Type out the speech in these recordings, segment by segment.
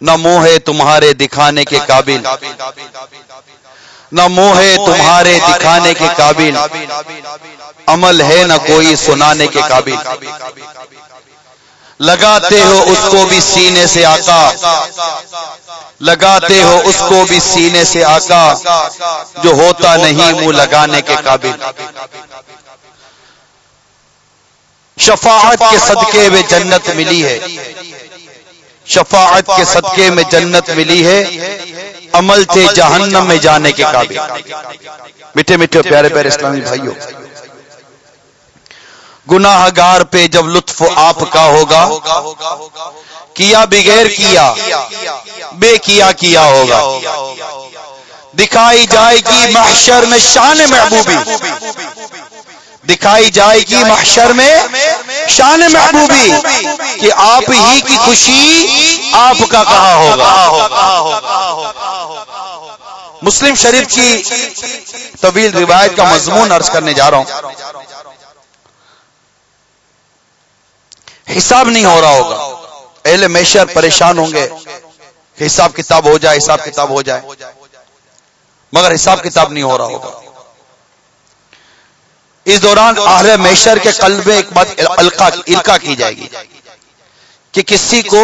نہ منہ ہے تمہارے دکھانے کے قابل۔ نہ منہ ہے تمہارے دکھانے کے قابل۔ عمل ہے نہ کوئی سنانے کے قابل۔ لگاتے ہو اس کو بھی سینے سے آقا۔ لگاتے ہو اس کو بھی سینے سے آقا۔ جو ہوتا نہیں منہ لگانے کے قابل۔ شفاعت کے صدقے میں جنت ملی ہے۔ شفاعت کے صدقے میں جنت ملی ہے، عمل تھے جہنم میں جانے کے قابل۔ میٹھے میٹھے پیارے پیارے اسلامی بھائیوں گناہ گار پہ جب لطف آپ کا ہوگا، کیا بغیر کیا، بے کیا کیا ہوگا۔ دکھائی جائے گی محشر میں شان محبوبی۔ دکھائی جائے گی محشر میں شان محبوبی کہ آپ ہی کی خوشی آپ کا کہا ہوگا۔ مسلم شریف کی طویل روایت کا مضمون عرض کرنے جا رہا ہوں۔ حساب نہیں ہو رہا ہوگا۔ اہل میشر پریشان ہوں گے کہ حساب کتاب ہو جائے حساب کتاب ہو جائے۔ مگر حساب کتاب نہیں ہو رہا ہوگا۔ اس دوران اہل میشر کے قلب میں ایک بات القا کی جائے گی کہ کسی کو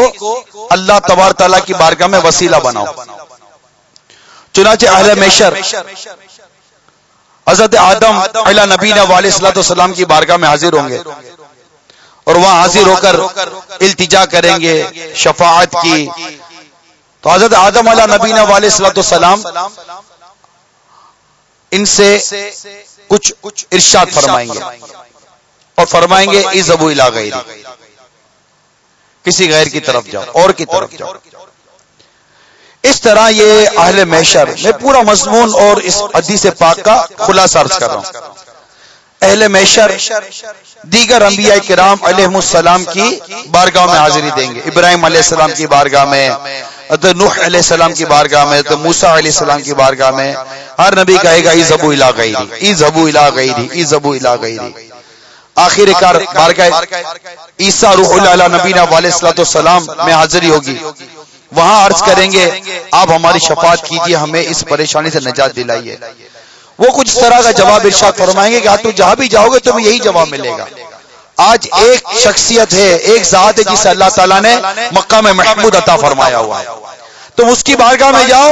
اللہ تبار تعالیٰ کی بارگاہ میں وسیلہ بناؤ۔ چنانچہ اہل میشر حضرت آدم اللہ نبینا والے صلاح السلام کی بارگاہ میں حاضر ہوں گے اور وہاں حاضر ہو کر التجا کریں گے، شفاعت کی۔ تو حضرت آدم علیہ نبینا والے صلاح السلام ان سے کچھ ارشاد فرمائیں گے۔ اور فرمائیں گے از ابو الا غیر کسی غیر کی طرف جاؤ، اور کی طرف جاؤ۔ اس طرح یہ اہل محشر، میں پورا مضمون اور اس حدیث پاک کا خلاصہ عرض کر رہا ہوں۔ اہل محشر دیگر انبیاء کرام علیہ السلام کی بارگاہ میں حاضری دیں گے۔ ابراہیم علیہ السلام کی بارگاہ میں نوح علیہ السلام کی بارگاہ میں تو موسا علیہ السلام کی بارگاہ میں ہر نبی کہے گا ای زبو الا غیری ای زبو الا غیری ای زبو الا غیری۔ آخر کار بارگاہ عیسیٰ روح اللہ نبینا والے صلاح السلام میں حاضری ہوگی۔ وہاں عرض کریں گے، آپ ہماری شفاعت کیجیے، ہمیں اس پریشانی سے نجات دلائیے۔ وہ کچھ طرح کا جواب ارشاد فرمائیں گے کہ آپ تو جہاں بھی جاؤ گے تمہیں یہی جواب ملے گا۔ آج ایک شخصیت ہے، ایک ذات ہے جسے اللہ تعالیٰ نے مکہ میں محمود عطا فرمایا ہوا ہے۔ تم اس کی بارگاہ میں جاؤ،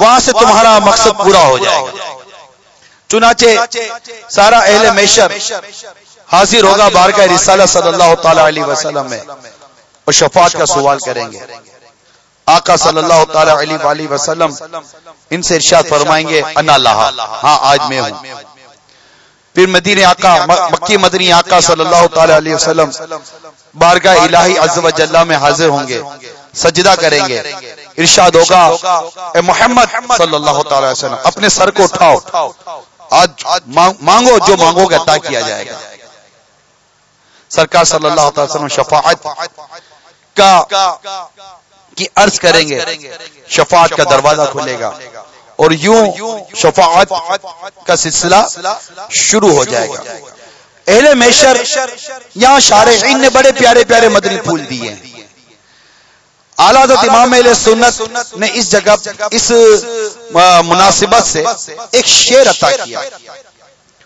وہاں سے تمہارا مقصد پورا ہو جائے گا۔ چنانچہ سارا اہل میشر حاضر ہوگا بارگاہ رسالہ صلی اللہ تعالی علیہ وسلم میں۔ اور شفاعت کا سوال کریں گے۔ آقا صلی اللہ تعالی علیہ وسلم ان سے ارشاد فرمائیں گے، انا لہا۔ ہاں آج میں ہوں۔ پھر مدینہ آقا مکی مدنی آقا صلی اللہ تعالی علیہ وسلم بارگاہ الہی عز و جلہ میں حاضر ہوں گے سجدہ کریں گے۔ ارشاد ہوگا اے محمد صلی اللہ تعالی وسلم اپنے سر کو اٹھاؤ۔ آج مانگو جو مانگو گے عطا کیا جائے گا۔ سرکار صلی اللہ تعالی وسلم شفاعت کا کی عرض کریں گے شفاعت کا دروازہ کھلے گا۔ اور یوں شفاعت کا سلسلہ شروع ہو جائے گا۔ اہل میشر یہاں شارحین نے بڑے پیارے پیارے مدنی پھول دیے اعلیٰ امام علیہ سنت نے اس جگہ، اس مناسبت سے ایک شیر عطا کیا۔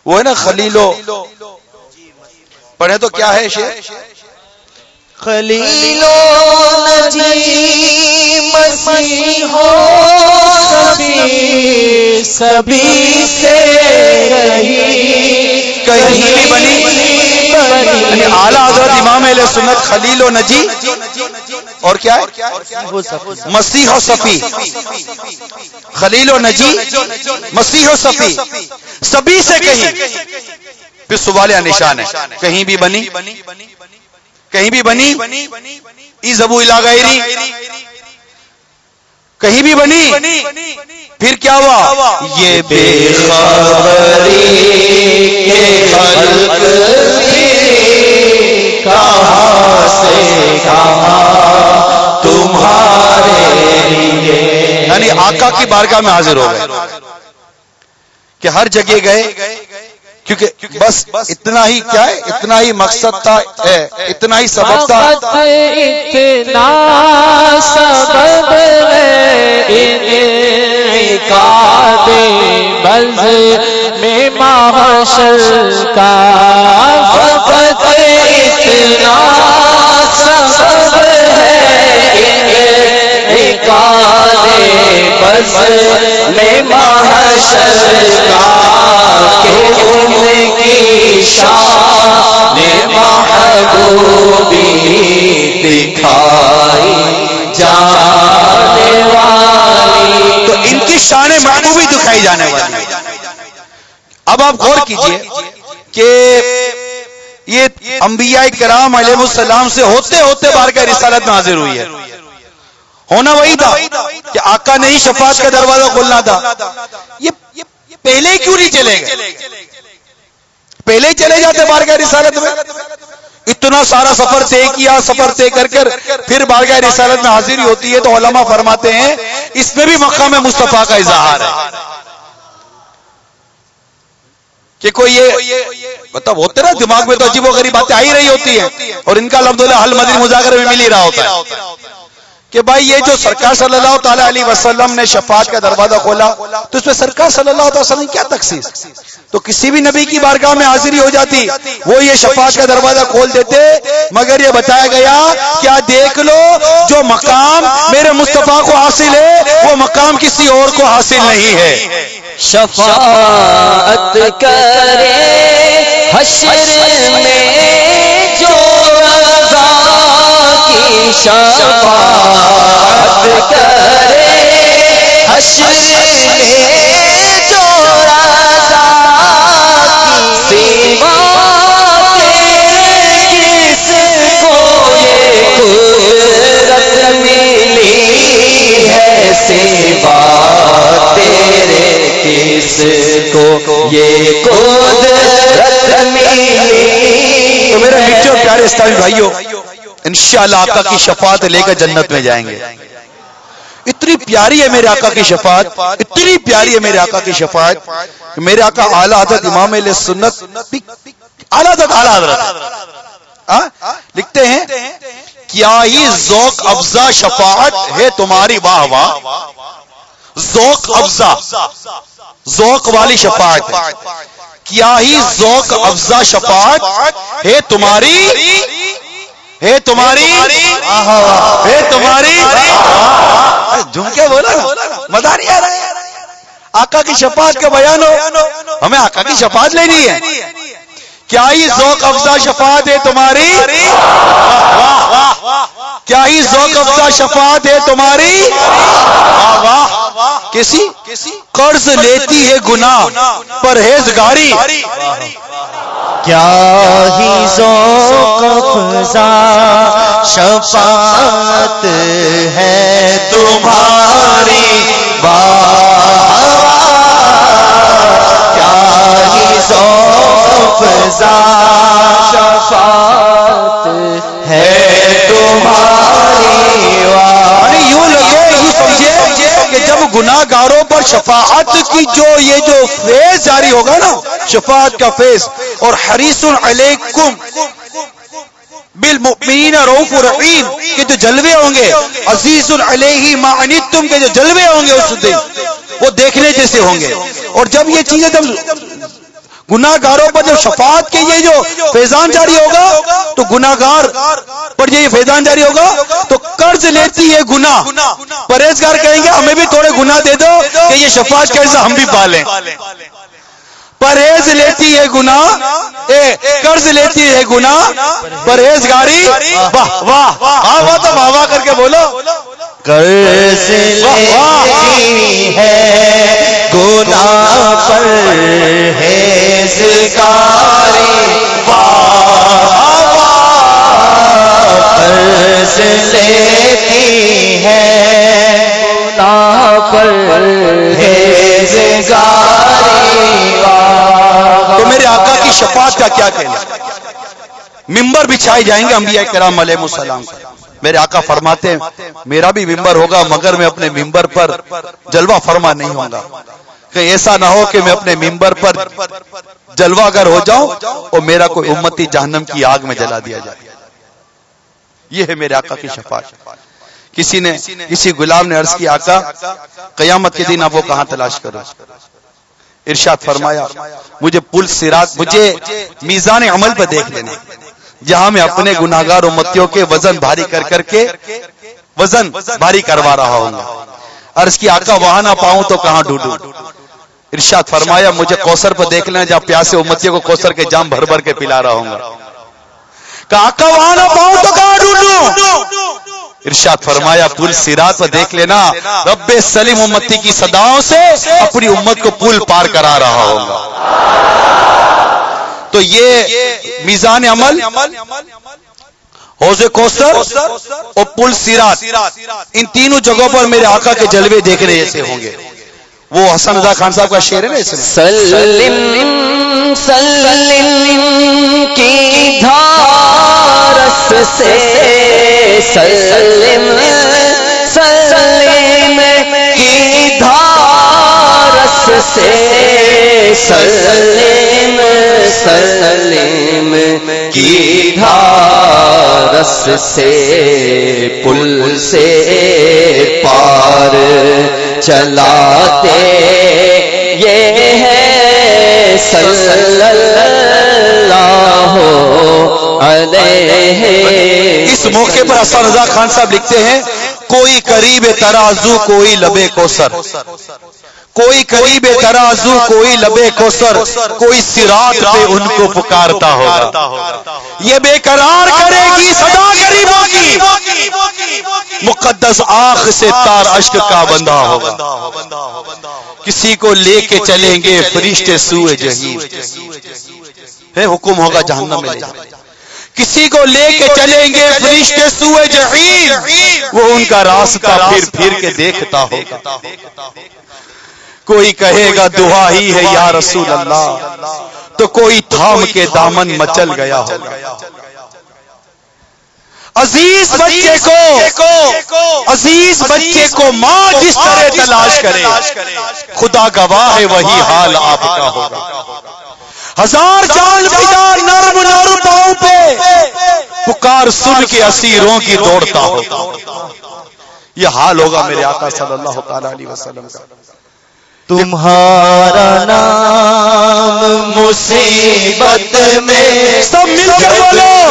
وہ ہے نا خلیلو پڑھے تو کیا ہے شیر خلیلو نجی مسیح ہو، سبھی سبھی سے کہیں بھی بنی۔ یعنی اعلیٰ حضرت امام علیہ سنت خلیل و نجی اور کیا ہے؟ مسیح و صفی۔ خلیل و نجی مسیح و صفی۔ سبھی سے کہیں۔ پھر سوال نشان ہے، کہیں بھی بنی؟ کہیں بھی بنی، ای زبو غیری۔ کہیں بھی بنی، پھر کیا ہوا؟ یہ بے خبری کے خلق بھی کہاں سے کہاں تمہارے لیے۔ یعنی آقا کی بارگاہ میں حاضر ہو گئے۔ کہ ہر جگہ گئے کیونکہ بس اتنا ہی کیا ہے؟ اتنا ہی مقصد تھا اتنا ہی سبب تھا اتنا سبب بز میں محشر کا۔ فقط اتنا بس میں محشر کا کہ ان کی شان محبوبی دکھائی جانے والی۔ تو ان کی شان محبوبی دکھائی جانے والی۔ اب آپ غور کیجیے کہ یہ انبیاء کرام علیہ السلام سے ہوتے ہوتے بار کا رسالت میں حاضر ہوئی ہے۔ ہونا وہی تھا کہ آقا نے ہی شفاعت کا دروازہ کھولنا تھا۔ یہ پہلے کیوں نہیں چلے گئے؟ پہلے ہی چلے جاتے بارگاہ رسالت میں۔ اتنا سارا سفر طے کیا، سفر طے کر کر پھر بارگاہ رسالت میں حاضری ہوتی ہے تو علماء فرماتے ہیں، اس میں بھی مقام مصطفیٰ کا اظہار ہے۔ کہ کوئی یہ مطلب ہوتے نا، دماغ میں تو عجیب و غریب باتیں آ ہی رہی ہوتی ہیں اور ان کا الحمد للہ حل مدری مذاکر میں مل ہی رہا ہوتا ہے۔ کہ بھائی یہ جو سرکار صلی اللہ تعالی علیہ وسلم نے شفاعت کا دروازہ کھولا، تو اس میں سرکار صلی اللہ علیہ وسلم کیا تخصیص؟ تو کسی بھی نبی کی بارگاہ میں حاضری ہو جاتی، وہ یہ شفاعت کا دروازہ کھول دیتے، مگر یہ بتایا گیا کیا دیکھ لو، جو مقام میرے مصطفیٰ کو حاصل ہے، وہ مقام کسی اور کو حاصل نہیں ہے۔ شفاعت کرے حشر میں شفاعت کرے حشر میں جو رضا کی سیوا کس کو یہ قدرت ملی ہے؟ سیوا تیرے کس کو یہ قدرت ملی تو میرے میٹھے اور پیارے اسلامی بھائیوں انشاءاللہ آقا کی شفاعت لے کر جنت میں جائیں گے۔ اتنی پیاری ہے میرے آقا کی شفاعت اتنی پیاری ہے میرے آقا کی شفاعت۔ میرے آقا اعلیٰ حضرت امام علیہ سنت اعلیٰ حضرت اعلیٰ حضرت۔ لکھتے ہیں کیا ہی ذوق افزا شفاعت ہے تمہاری واہ واہ۔ ذوق افزا ذوق والی شفاعت کیا ہی ذوق افزا شفاعت ہے تمہاری؟ ہے تمہاری ہے تمہاری جھوم کے بولا مزہ نہیں آ رہا آقا کی شفاعت کا بیان ہو ہمیں آقا کی شفاعت لینی ہے۔ کیا ہی ذوق افزا شفاعت ہے تمہاری؟ کیا ہی ذوق افزا شفاعت ہے تمہاری؟ کسی؟ قرض لیتی ہے گناہ پرہیزگاری۔ کیا ہی ذوق افزا شفاعت ہے تمہاری کیا ہی ذوق افزا شفاعت ہے تمہاری یوں لگے یوں جب گناہ گاروں پر شفاعت کی جو یہ جو فیض جاری ہوگا نا، شفاعت کا فیض، اور حریص علیکم بالمؤمنین روف رحیم کے جو جلوے ہوں گے عزیز علیہ ما انتم کے جو جلوے ہوں گے اس دن، وہ دیکھنے جیسے ہوں گے۔ اور جب یہ چیزیں جب گناہ گاروں پر جب شفاعت کے یہ جو فیضان جاری ہوگا تو گناہ گار پر یہ فیضان جاری ہوگا تو قرض لیتی ہے گناہ۔ پرہیزگار کہیں گے ہمیں بھی تھوڑے گناہ دے دو کہ یہ شفاعت کا حصہ ہم بھی پالیں۔ پرہیز لیتی ہے گناہ اے قرض لیتی ہے گناہ پرہیزگاری واہ واہ واہ واہ تو واہ واہ کر کے بولو۔ قرض لیتی ہے گناہ پر۔ ہیزگاری قرض لیتی ہے۔ گناہ پر ہیزگاری تو میرے آقا کی شفاعت کا کیا کہنا؟ ممبر بچھائے جائیں گے انبیاء کرام علیہ السلام۔ میرے آقا فرماتے ہیں، میرا بھی ممبر ہوگا، مگر میں اپنے ممبر پر جلوہ فرما نہیں ہوں گا۔ کہ ایسا نہ ہو کہ میں اپنے ممبر پر جلوہ گر ہو جاؤں اور میرا کوئی امتی جہنم کی آگ میں جلا دیا جائے۔ یہ ہے میرے آقا کی شفاعت۔ کسی نے، کسی غلام نے عرض کی آقا، قیامت کے دن آپ وہ کہاں تلاش کرو؟ ارشاد فرمایا، مجھے پل سرات مجھے میزان عمل پہ دیکھ لینا۔ جہاں میں اپنے گناگار امتیوں کے وزن بھاری کر کر کے، وزن بھاری کروا رہا ہوں۔ گا عرض کی آقا وہاں نہ پاؤں تو کہاں ڈھونڈوں؟ ارشاد فرمایا، مجھے کوسر پہ دیکھ لینا جہاں پیاسے امتیوں کو کوسر کے جام بھر بھر کے پلا رہا ہوں گا۔ کہا، آقا وہاں نہ پاؤں تو کہاں ڈھونڈوں؟ ارشاد فرمایا، پل سیرات پر دیکھ لینا، رب سلیم امتی کی صداؤں سے اپنی امت کو پل پار کرا رہا ہوگا تو یہ میزان عمل حوض کوسر اور پل سیرات۔ ان تینوں جگہوں پر میرے آقا کے جلوے دیکھنے جیسے ہوں گے۔ وہ حسن رضا خان صاحب کا شعر ہے نا سلم سلم کی دھارس سے سلم سلم سے سلم سلم کی دھارس سے، پل سے پار چلاتے یہ ہے صلی اللہ علیہ اس موقع پر حسن رضا خان صاحب لکھتے ہیں، کوئی قریب ترازو، کوئی لبے کوسر۔ کوئی قریب ترازو کوئی لبے کوسر کوئی سرات پہ ان کو پکارتا ہوگا۔ یہ بے قرار کرے گی صدا غریبوں کی۔ مقدس آنکھ سے تار اشک کا بندہ ہوگا۔ کسی کو لے کے چلیں گے فرشتے سوئے جہیم ہے حکم ہوگا جہنم میں۔ کسی کو لے کے چلیں گے فرشتے سوئے جہیم وہ ان کا راستہ پھر پھر کے دیکھتا ہوگا۔ کوئی کہے گا دعا ہی ہے یا رسول اللہ۔ تو کوئی تھام کے دامن مچل گیا ہوگا۔ عزیز بچے کو عزیز بچے کو ماں جس طرح تلاش کرے۔ خدا گواہ ہے وہی حال آپ کا ہوگا۔ ہزار جان فدا نرم نرم پاؤں پہ۔ پکار سن کے اسیروں کی دوڑتا ہوگا یہ حال ہوگا میرے آقا صلی اللہ تعالی علیہ وسلم کا۔ تمہارا نام مصیبت میں سب مل کر بولو۔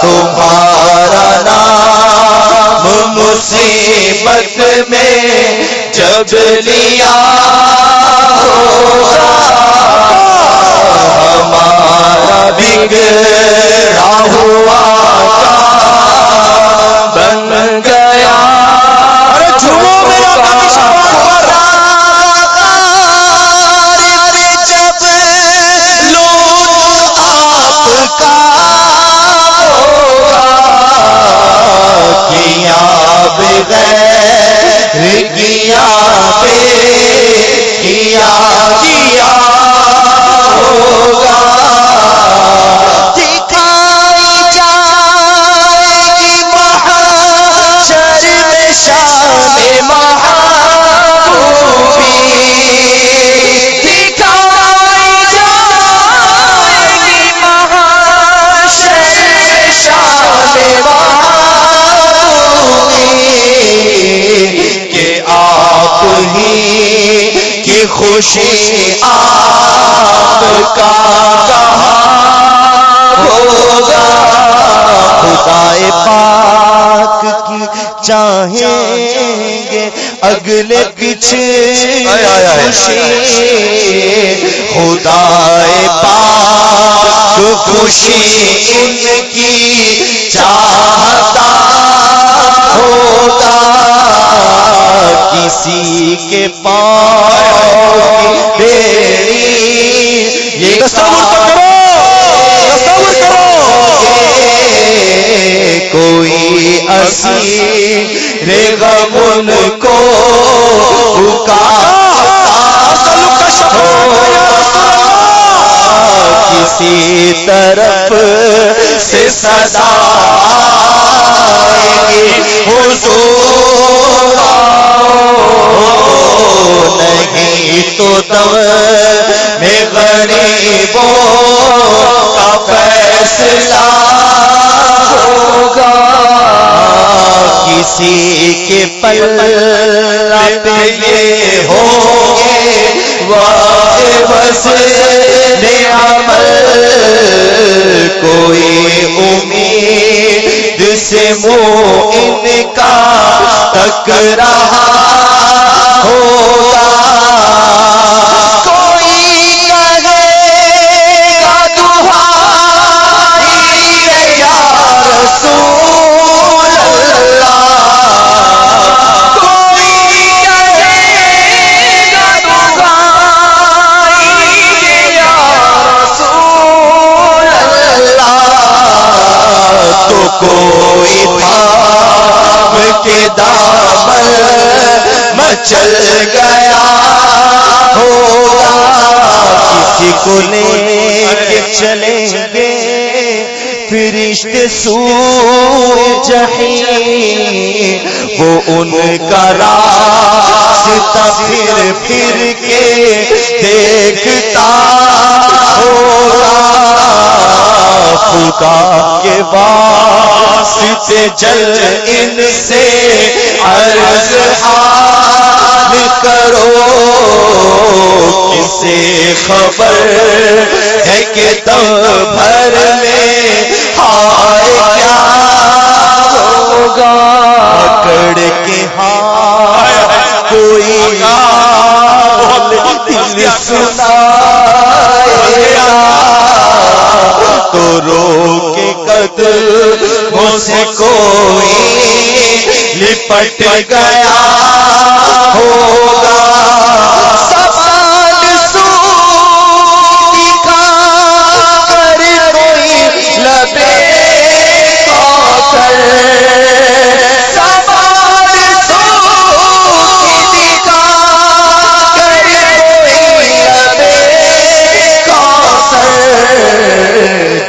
تمہارا نام مصیبت میں جب لیا۔ ہمارا بگڑا ہوا۔ بغیر کیا بے کیا کیا خوشی آپ کا کہاں ہوگا خدائے پاک کی چاہیں گے اگلے پیچھے۔ خوشی خدائے پاک خوشی ان کی چاہتا کسی کے پاؤں کی یہ تصور کرو تصور کرو۔ کوئی اسیر غم ان کو کسی طرف سے صدا۔ نہیں تو میں غریبوں کا فیصلہ ہوگا۔ کسی کے پل ہوں گے۔ بس عمل کوئی امید سے منہ ان کا تک رہا ہوگا۔ خدا کے واسطے جل ان سے عرض حال کرو کسے خبر ہے کہ دم بھر میں ہائے کیا ہوگا پکڑ کے ہاتھ کوئی دل سنا تو رو کے قدموں سے کوئی لپٹ گیا ہوگا۔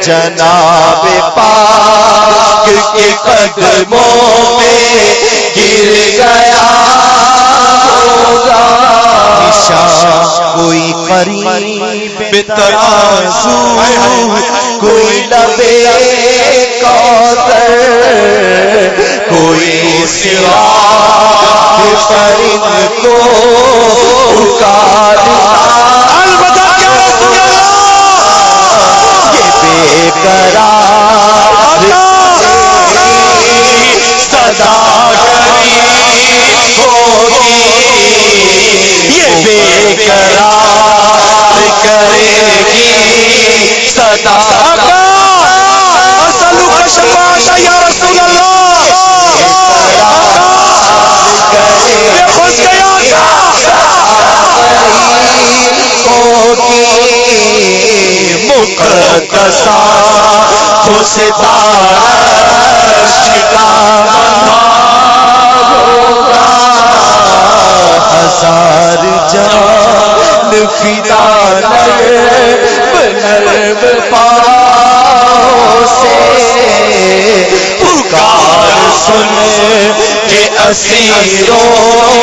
جناب پاک کے قدموں میں گر گیا ہوگا۔ کوئی قریب ترازو، کوئی لبے کوثر کوئی سوا فرد کو پکارتا کرا۔ سدا صدا ہوگی یہ بے قرار کرے گی صدا یا رسول مقدسا خوش ہزار جان فدا نرم پاؤ سے پکار سن کے اسیروں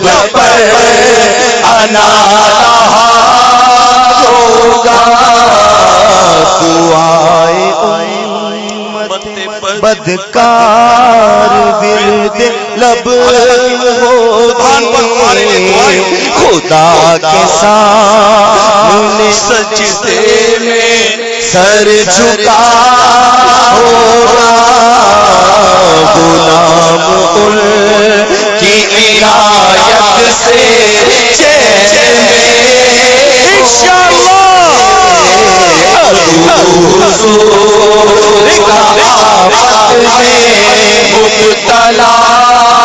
لب نالا ہوگا۔ دعائے امت بدکار دل لب خدا کے سامنے سجدے میں سر جھکا ہوگا۔ غلام اللہ مبتلا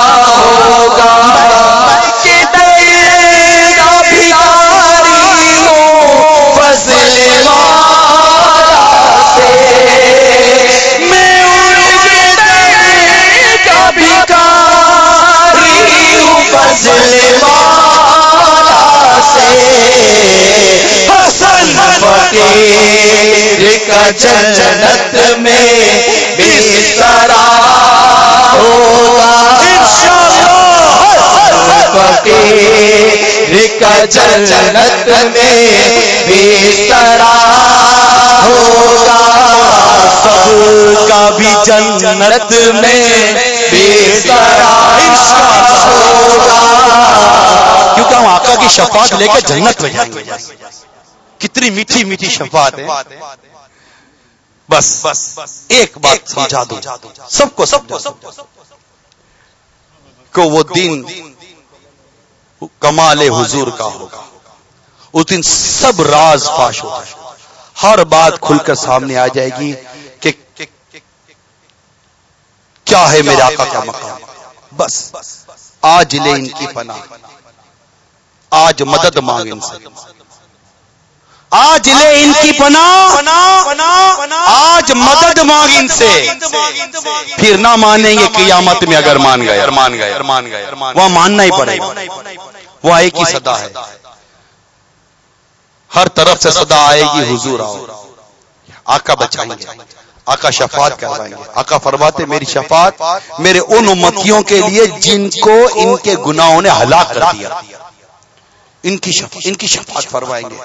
فقیر کا جنت میں بسترا ہوگا۔ فقیر کا جنت میں بسترا ہوگا۔ سب کا بھی جنت میں بسترا ہوگا۔ شفاعت لے کے جنت میں جائیں گے۔ کتنی میٹھی میٹھی شفاعت ہے۔ بس ایک بات سمجھا دو۔ سب کو سب کو۔ وہ دن کمال حضور کا ہوگا۔ اس دن سب راز فاش ہوگا ہر بات کھل کر سامنے آ جائے گی کہ کیا ہے میرے آقا کا مقام۔ بس آج لے ان کی پناہ۔ آج مدد مانگ ان سے آج لے ان کی پناہ۔ آج مدد مانگ ان سے۔ پھر نہ مانیں گے قیامت میں اگر مان گئے۔ مان گئے مان گئے وہ ماننا ہی پڑے گا۔ وہ ایک ہی صدا ہے۔ ہر طرف سے صدا آئے گی حضور آؤ۔ آقا بچائیں گے۔ آقا شفاعت کروائیں گے۔ آقا فرماتے میری شفاعت میرے ان امتیوں کے لیے جن کو ان کے گناہوں نے ہلاک کر دیا۔ ان کی شفاعت ان کی شفاعت فرمائیں گے۔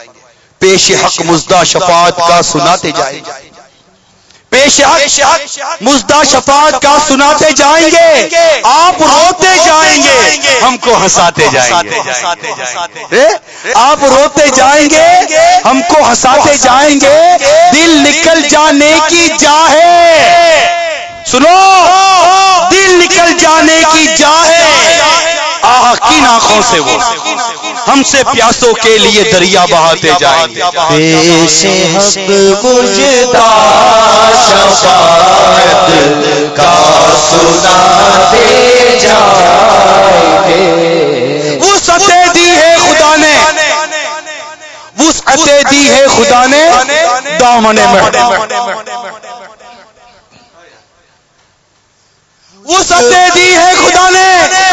پیش حق مزدہ شفاعت کا سناتے جائیں گے۔ پیش حق مزدہ شفاعت کا سناتے جائیں گے۔ آپ روتے جائیں گے۔ ہم کو ہنساتے جائیں گے۔ آپ روتے جائیں گے۔ ہم کو ہنساتے جائیں گے۔ دل نکل جانے کی جاہے سنو۔ دل نکل جانے کی جاہے آہ کن آنکھوں سے وہ؟ ہم سے پیاسوں کے لیے دریا بہاتے جائیں گے۔ پیش حق بجدا شفاعت کا سناتے جائیں گے۔ دی ہے خدا نے۔ وہ سطح دی ہے خدا نے۔ دامن میں دی ہے خدا نے۔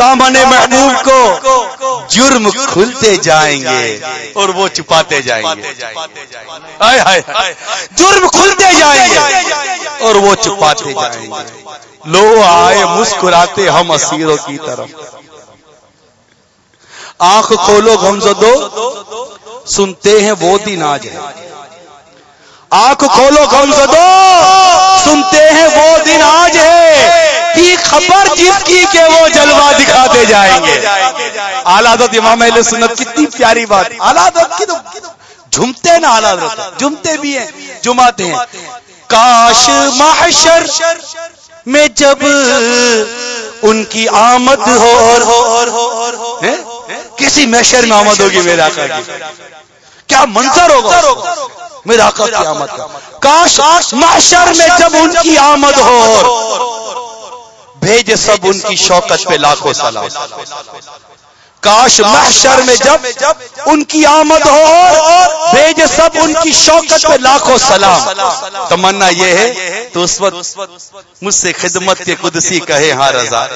دامن محبوب کو جرم کھلتے جائیں گے اور وہ چھپاتے جائیں گے۔ جرم کھلتے جائیں گے اور وہ چھپاتے جائیں گے۔ لو آئے مسکراتے ہم اسیروں کی طرف۔ آنکھ کھولو غمزدو۔ سنتے ہیں وہ دن آج ہے۔ آنکھ کھولو غمزدو۔ سنتے ہیں وہ دن آج ہے۔ کی خبر جس کی کہ وہ جلوہ دکھاتے جائیں گے؟ آلادت امام اہل سنت کتنی پیاری بات۔ آلادت کی تو جھمتے نا آلادت جھمتے بھی ہیں جماتے ہیں۔ کاش محشر میں جب ان کی آمد ہو کسی محشر میں آمد ہوگی میرے آقا کی؟ کیا منظر ہوگا؟ میرا آقا کی آمد۔ کا کاش محشر میں جب ان کی آمد ہو۔ بھیج سب ان کی شوکت پہ لاکھوں سلام۔ کاش محشر میں جب ان کی آمد ہو اور سب ان کی شوکت پہ لاکھوں سلام۔ تمنا یہ ہے، تو اس وقت مجھ سے خدمت کے قدسی کہے ہاں رضا۔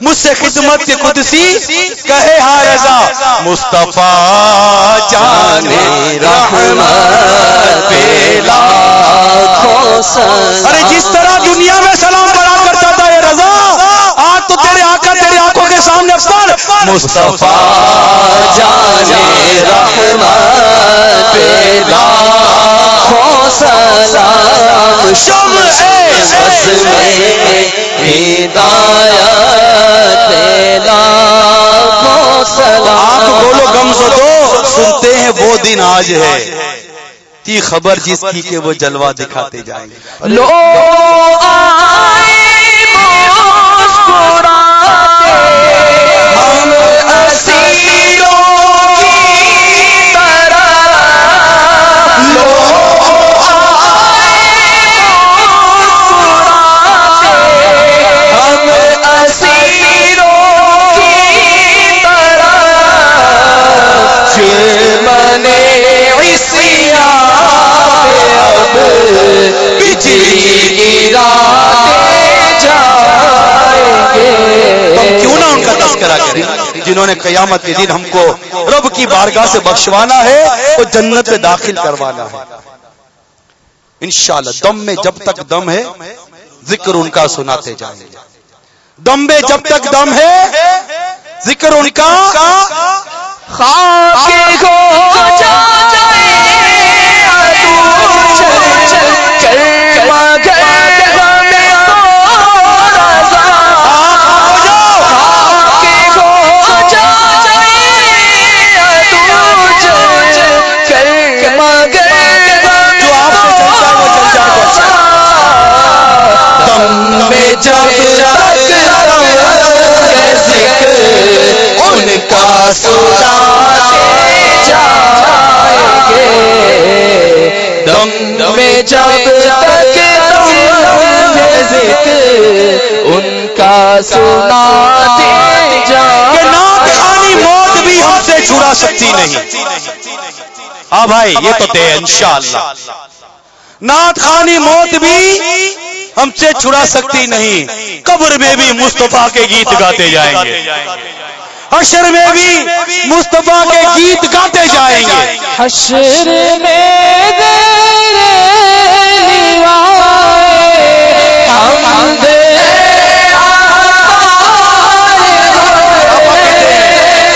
مجھ سے خدمت کے قدسی کہے ہاں رضا۔ مصطفیٰ جانے رحمت ارے جس طرح دنیا میں سلام پڑا کرتا تھا یہ رضا، آج تو تیرے کے سامنے پر مصطفیٰ جانے رحمت پیدا سلام شم بس میں ہدایت لاکھوں سلام۔ آنکھ بولو گم سو دو سنتے ہیں وہ دن آج ہے۔ تی خبر جس کی کہ وہ جلوہ دکھاتے جائیں۔ گے لو بجلی کیوں نہ ان کا تذکرہ کریں؟ جنہوں نے قیامت کے دن ہم کو رب کی بارگاہ سے بخشوانا ہے اور جنت میں داخل کروانا ہے۔ انشاءاللہ دم میں جب تک دم ہے ذکر ان کا سناتے جائیں گے۔ دم میں جب تک دم ہے ذکر ان کا خاک ہو جائے۔ میں جب تک ذکر ان کا سناتے جائیں گے۔ دم میں جب تک ذکر ان کا سناتے کہ جائیں نعت خانی موت بھی ہم سے چھڑا سکتی نہیں۔ ہاں بھائی، یہ تو دے انشاءاللہ۔ نعت خانی موت بھی ہم سے چھڑا سکتی نہیں۔ قبر میں بھی مصطفیٰ کے گیت گاتے جائیں گے۔ حشر میں بھی مصطفیٰ کے گیت گاتے جائیں گے۔ حشر میں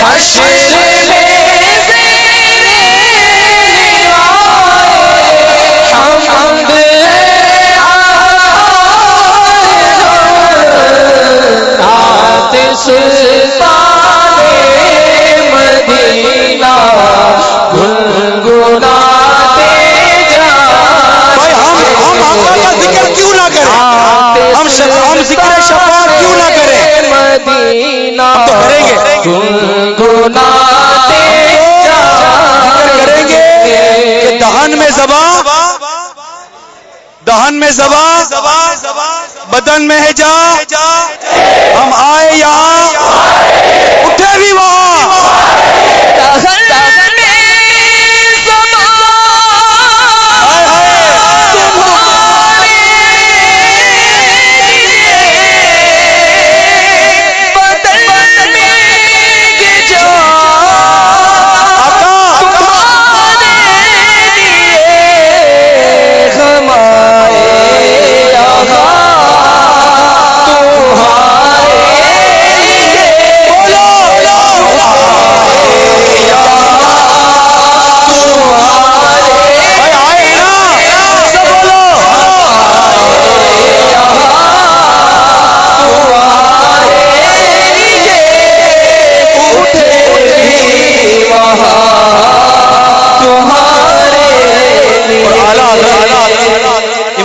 حشر میں کریں گے۔ دہن میں زبان دہن میں زبان بدن میں ہے جا ہم آئے یہاں اٹھے بھی وہاں۔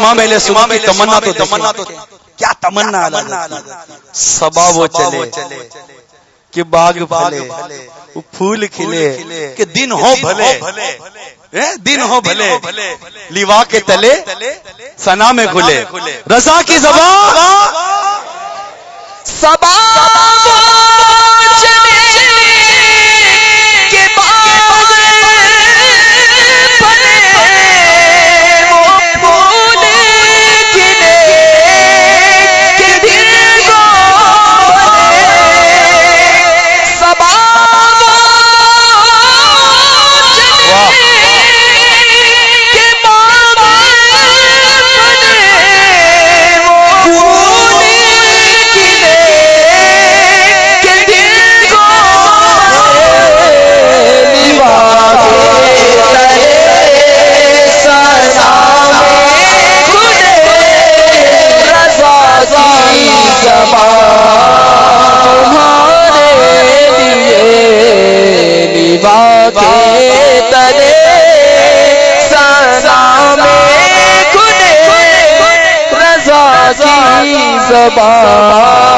امام اہل سنت کی تمنا تو تمنا تو کیا تمنا؟ صبا وہ چلے۔ کہ باغ پھلے۔ وہ پھول کھلے۔ کہ دن ہو بھلے۔ دن ہو بھلے۔ لیوا کے تلے۔ سنا میں کھلے۔ رضا کی زبان۔ سبا۔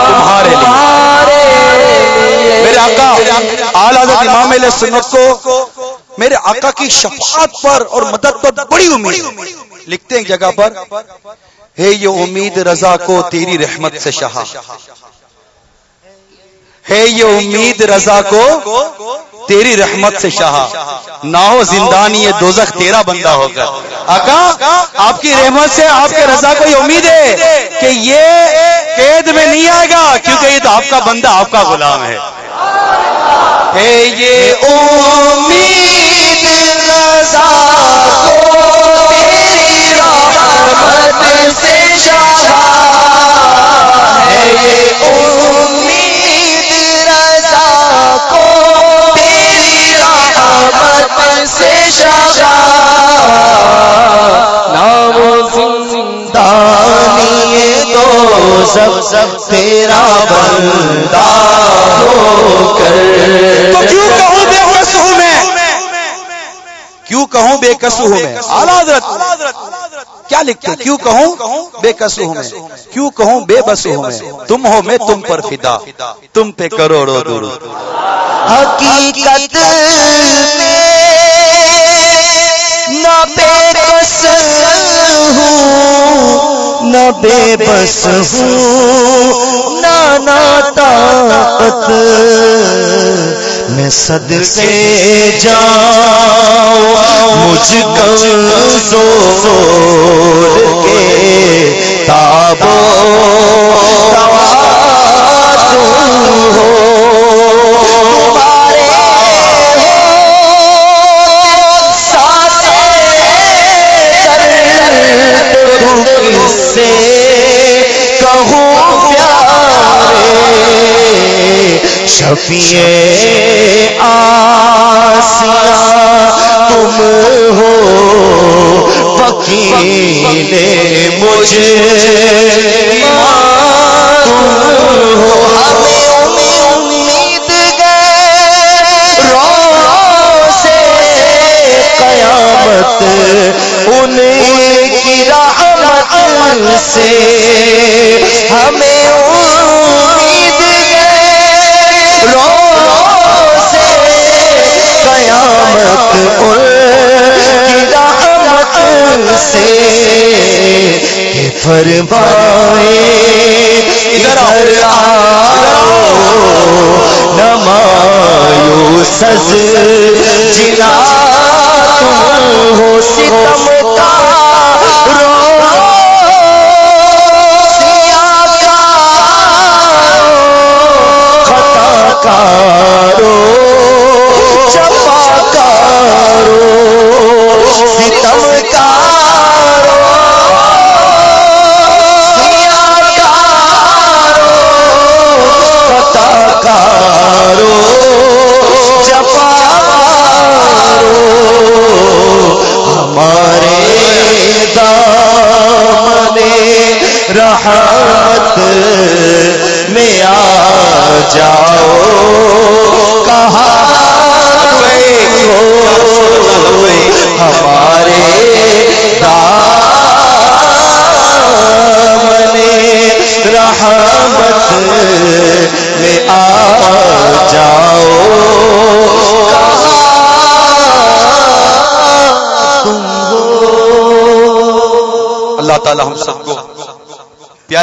تمہارے لیے۔ میرے آقا آل حضرت امام علیہ سنت کو میرے آقا کی شفاعت پر اور مدد پر بڑی امید لکھتے ہیں جگہ پر ہے یہ امید رضا کو تیری رحمت سے شہا ہے یہ امید رضا کو تیری رحمت سے شاہ۔ نہ ہو زندانی یہ دوزخ تیرا بندہ ہوگا۔ آقا آپ کی رحمت سے آپ کے رضا کو یہ امید ہے کہ یہ قید میں نہیں آئے گا، کیونکہ یہ تو آپ کا بندہ، آپ کا غلام ہے۔ یہ امید رضا سب سب تیرا بندہ ہو کر تو کیوں کہوں بے کس ہوں میں؟ کیوں کہوں بے کس ہوں میں حضرت۔ کیا لکھتے کیوں کہوں؟ بے کس ہوں میں۔ کیوں کہوں؟ بے بس ہوں میں۔ تم ہو میں۔ تم پر فدا۔ تم پہ کروڑوں دور حقیقت نہ بے بس ہوں۔ نہ بے بس ہوں۔ نہ طاقت۔ میں صد سے جاؤں مجھ کمزور کے تابو سے کہوں پیارے شفیع ادھر فرمائے ادھر آؤ نمایو سز جنا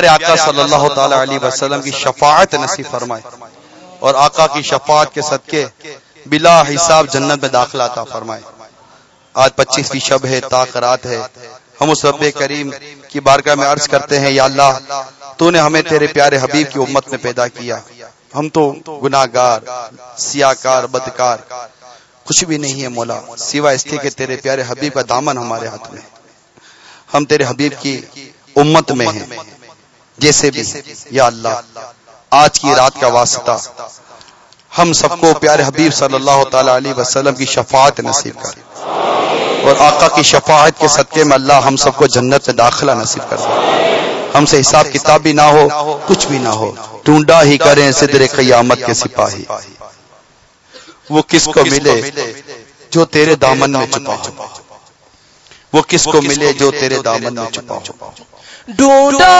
پیارے آقا صلی اللہ تعالی علیہ وسلم کی شفاعت نصیب فرمائے۔ اور آقا کی شفاعت کے صدقے بلا حساب جنت میں داخلہ عطا فرمائے۔ آج پچیسویں شب ہے تاخرات ہے۔ ہم اس رب کریم کی بارگاہ میں عرض کرتے ہیں یا اللہ تو نے ہمیں تیرے پیارے حبیب کی امت میں پیدا کیا۔ ہم تو گناہ گار سیاہ کار بدکار کچھ بھی نہیں ہے مولا سوا اس کے کہ تیرے پیارے حبیب کا دامن ہمارے ہاتھ میں ہم تیرے حبیب کی امت میں ہیں۔ جیسے بھی، یا اللہ، آج کی رات کا واسطہ۔ ہم سب کو پیارے حبیب صلی اللہ تعالی علیہ وسلم کی شفاعت نصیب کر۔ اور آقا کی شفاعت کے صدقے میں اللہ ہم سب کو جنت سے داخلہ نصیب کر۔ ہم سے حساب کتاب بھی نہ ہو، کچھ بھی نہ ہو۔ ڈھونڈا ہی کریں صدر قیامت کے سپاہی۔ وہ کس کو ملے جو تیرے دامن میں چھپا وہ کس کو ملے جو تیرے دامن میں چھپا ہو؟ ڈھونڈا۔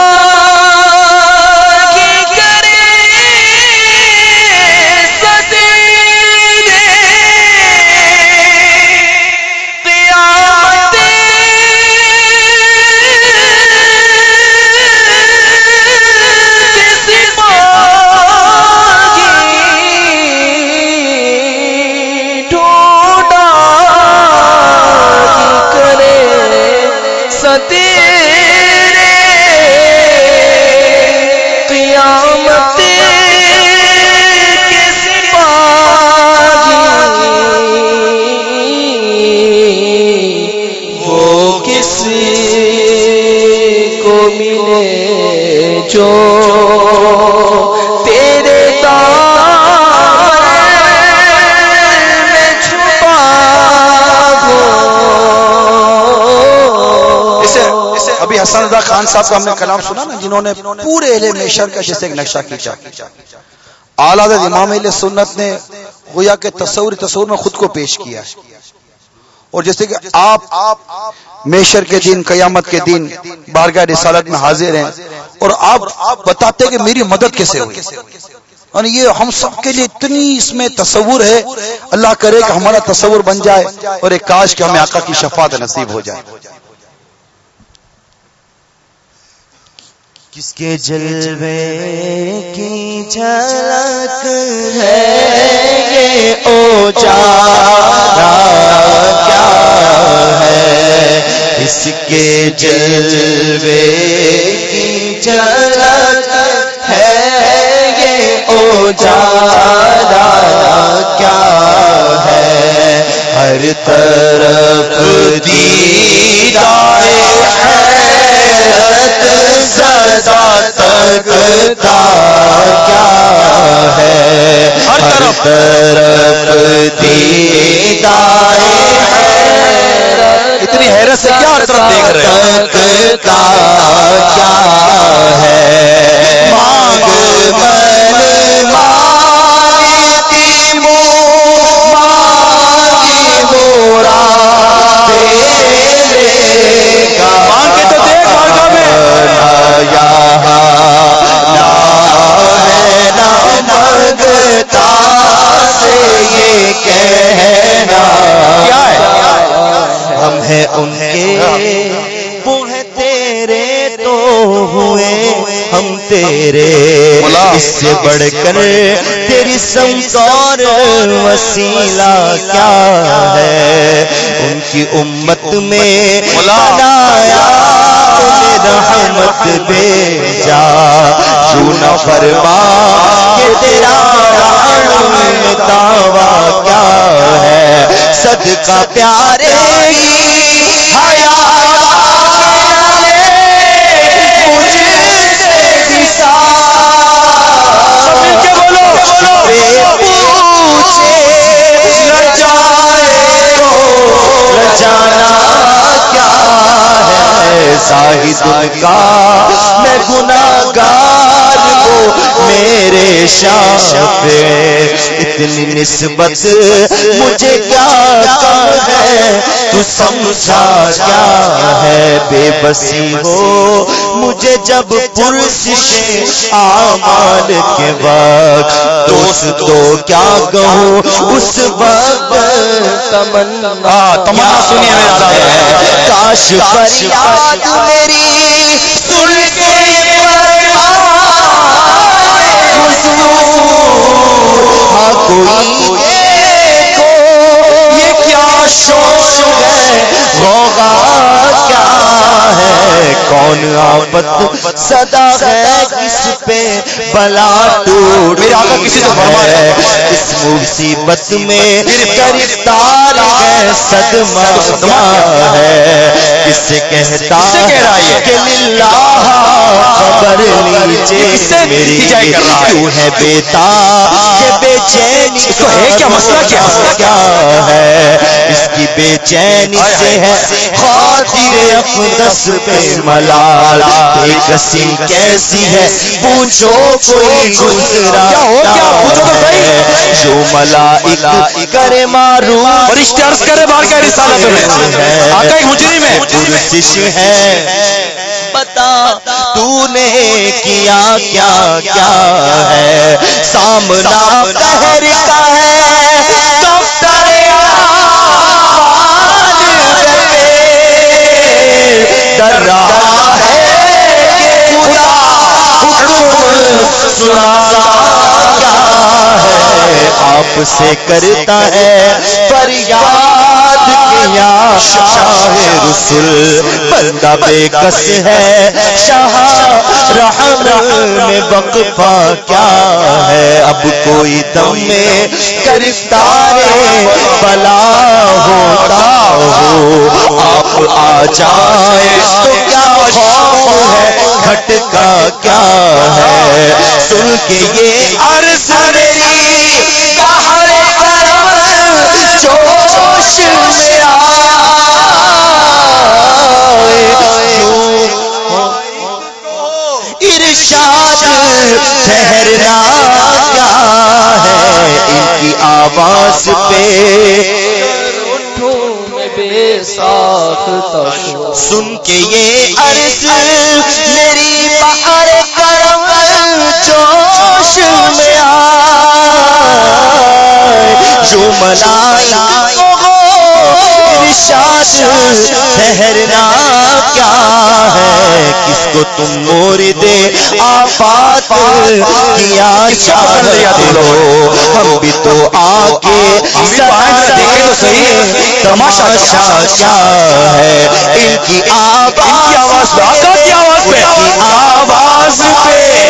خان صاحب کا ہم نے کلام سنا نا، جنہوں نے پورے اہل میشر کا جیسے ایک نقشہ کھینچا۔ اعلیٰ امام اہل سنت نے گویا کے تصور تصور میں خود کو پیش کیا۔ اور جیسے کہ آپ میشر کے دن، قیامت کے دن بارگاہ رسالت میں حاضر ہیں اور آپ بتاتے کہ میری مدد کیسے ہوئی۔ اور یہ ہم سب کے لیے اتنی اس میں تصور ہے۔ اللہ کرے کہ ہمارا تصور بن جائے اور ایک کاش کہ ہمیں آقا کی شفاعت نصیب ہو جائے۔ کس کے جلوے کی جھلک ہے؟ یہ او جارا کیا ہے؟ اس کے جلوے کی جھلک ہے؟ یہ او جارا کیا ہے؟ ہر طرف دی ہے کیا ہے؟ ہر طرف۔ دیدائے اتنی حیرت سے کیا ہر طرف دیکھ رہے ہیں؟ کا کیا ہے؟ مانگ من مانگتی مگتا سے یہ کہنا۔ ہم ہیں ان کے۔ تیرے تو ہوئے۔ ہم تیرے۔ اس سے بڑھ کر تیری سمت اور وسیلہ کیا ہے؟ ان کی امت میں۔ بنایا رحمت بھیجا۔ کیوں نہ فرما کہ تیرا رحم دعویٰ کیا ہے؟ صدقہ پیارے کی حیا مجھ سے دسا مل کے بولو۔ پوچھے لجائے کو لجانا کیا ہے؟ شاہد کا میں گناہگار کو میرے شاہ پہ اتنی نسبت مجھے کیا کم ہے؟ تو سمجھا کیا ہے؟ بے بسی ہو مجھے جب پرسش آمال کے وقت دوست تو کیا کہوں؟ اس وقت تمنا تمنا صاحب۔ کاش فریاد میری کوئی دیکھو یہ کیا شور ہے؟ ہے کون آفت صدا ہے؟ کس پہ بلا ٹوٹ کسی ہے۔ اس مصیبت میں گرفتار ہے صدمہ کیا ہے۔ کس سے کہتا ہے؟ کہ للہ خبر سے میری؟ کیوں ہے بیتا؟ کہ بے چینی اس کو ہے کیا مسئلہ کیا؟ ہے؟ کیا ہے؟ اس کی بے چینی سے ہے خاطر اقدس پہ ملال کیسی ہے؟ پوچھو کوئی گزرا جو ملائک کرے فرشتے عرض کرے بارگاہ رسالت میں آقا ایک حجری میں۔ پرسش ہے۔ بتا تو نے کیا کیا کیا ہے؟ سامنا قہر کا ہے۔ ڈاکٹر کر رہا ہے کہ خدا حکم سناتا کیا ہے؟ آپ سے کرتا ہے فریاد کیا؟ شاہ رسول بندہ بے کس ہے؟ شاہ رحم میں وقفہ کیا ہے؟ اب کوئی دم میں گرفتار بلا ہوتا ہو۔ آپ آ جائے تو کیا خوف ہے؟ کھٹکا کیا ہے؟ سن کے یہ عرض میری، بہر کرم جوش میں آئے شاد ٹھہرنا کیا ہے؟ ان کی آواز پہ سن کے یہ عرض، میری بہر کرم جوش میں آ جو ملائی ارشاد ٹھہرنا کیا ہے؟ کس کو تم مور دے آفات کیا چاہتے ہو؟ ہم بھی تو آ کے تماشا کیا ہے؟ ان کی آواز کی آواز پہ۔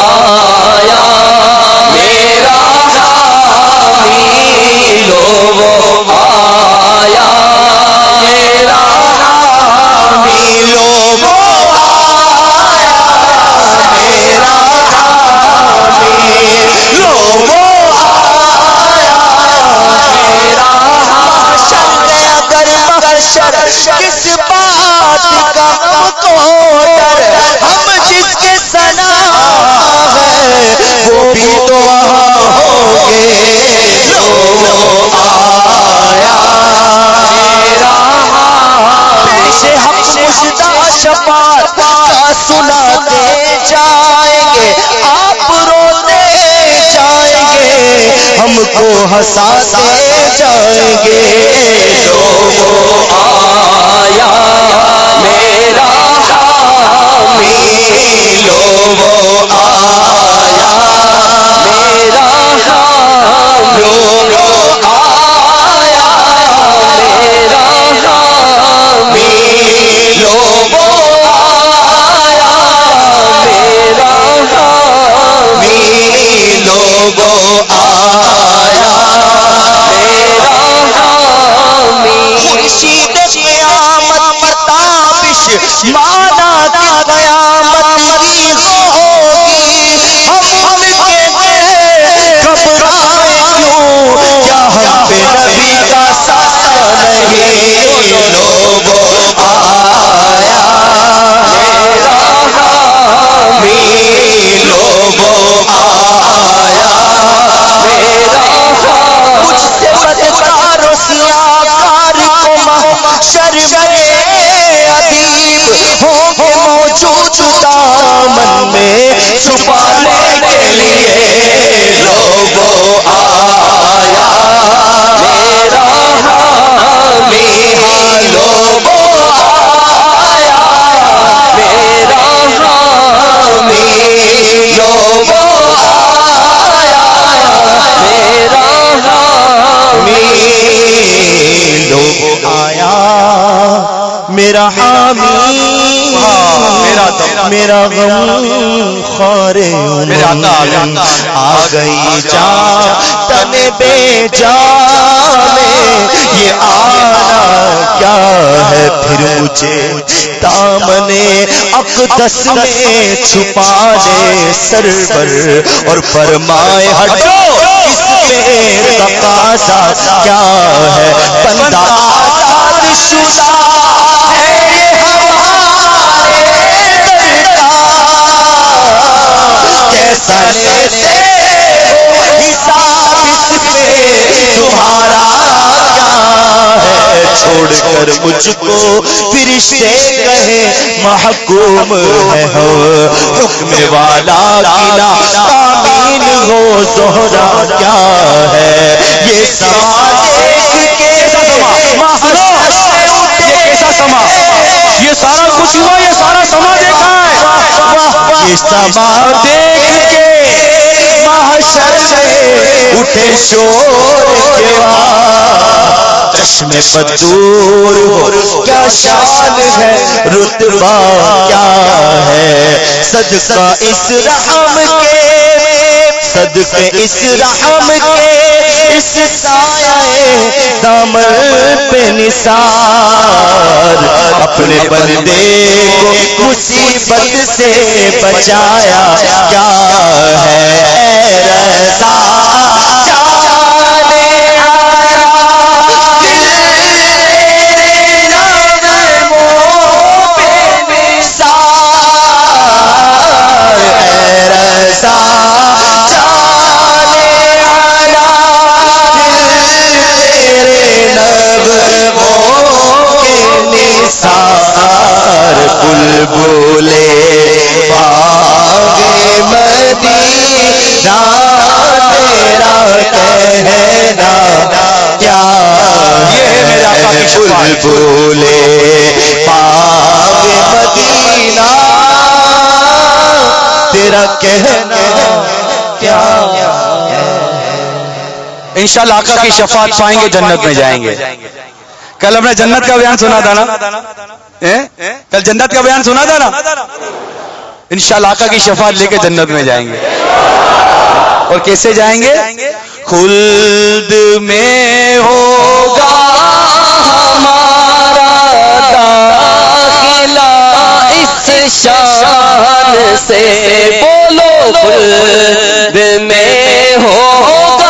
وہ بھی تو وہاں ہوں گے لو آیا میرا پیش حق مجدہ شفاعت کا سناتے جائیں گے۔ آپ روتے جائیں گے۔ ہم کو ہنساتے جائیں گے۔ لو آیا۔ مانا کی قیامت کی ہوگی۔ ہم ان کے گھبرائے کیوں؟ کیا ہم پہ نبی کا سایہ نہیں؟ میرا حامی میرا غم میرے آقا آ گئی جا تن بے جا یہ آنا کیا ہے پھر مجھے؟ دامنے اقدس میں چھپا لے سرور اور فرمائے ہٹو اس پہ تقاضا کیا ہے؟ بندہ شدہ درکار کیسا حساب اس پہ تمہارا کیا ہے چھوڑ کر مجھ کو فرشتے کہے محکوم ہے ہو حکم والا گلا آمین ہو زہرا کیا ہے یہ سما دیکھ کے یہ کیسا سما یہ سارا کچھ ہوا یہ سارا سما دیکھا ہے یہ سما دیکھ محشر میں اٹھے شور کے چشم بدور ہو۔ کیا شان ہے؟ رتبہ کیا ہے؟ صدقہ اس رحم کے۔ صدقہ اس رحم کے۔ اس سایہ دامن پہ نثار اپنے بندے کو مصیبت سے بچایا کیا ہے۔ رضا بلبلے باغ مدینہ، تیرا کہنا کیا یہ ہے؟ بلبلے باغ مدینہ، تیرا کہنا کیا انشاءاللہ آقا کی شفاعت پائیں گے، جنت میں جائیں گے۔ کل ہم نے جنت کا بیان سنا تھا نا؟ کل جنت کا بیان سنا تھا نا؟ انشاءاللہ آقا کی شفاعت لے کے جنت میں جائیں گے۔ اور کیسے جائیں گے؟ خلد میں ہوگا ہمارا داخلہ۔ اس شان سے بولو خلد میں ہوگا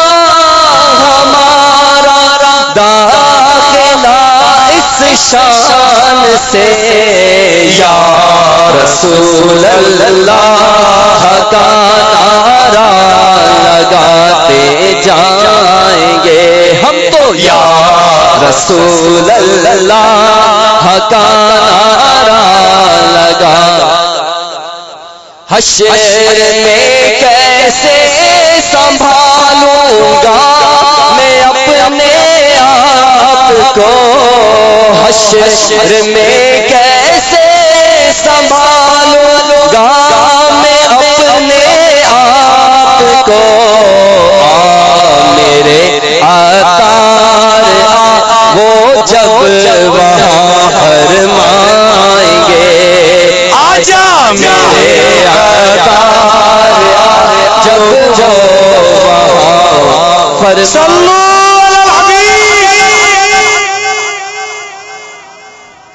شان سے یا رسول اللہ کا نعرہ لگاتے جائیں گے۔ ہم تو یا رسول اللہ کا نعرہ لگا۔ حشر میں کیسے سنبھالوں گا؟ کو حشر میں کیسے سنبھالوں گا میں اپنے آپ کو میرے آتار وہ جب وہاں فرمائیں گے آجا میرے آتار جب وہ وہاں فرمائیں